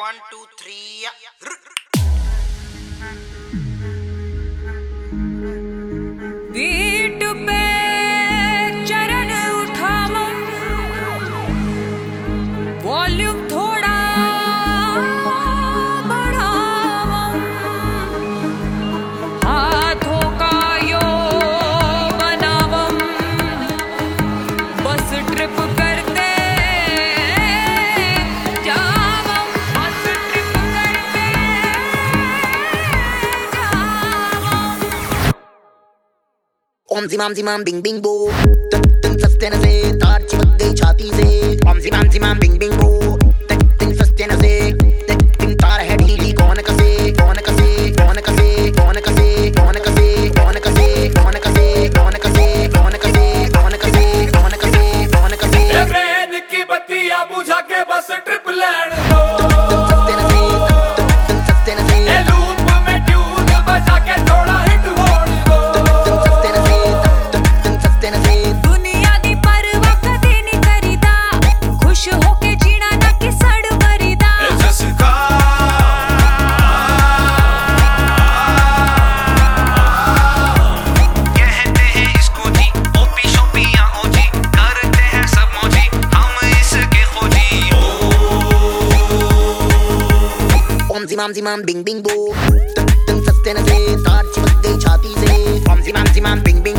one, two, three. ओम जी माम जी माम बिंग बिंग बो तन तन सस्ते नसे तार चिपक गई छाती से ओम जी माम जी माम बिंग बिंग बो mam zi mam bing bing bo tum tum sakte na se taar chhut gayi chhati se. Mam zi mam zi mam bing bing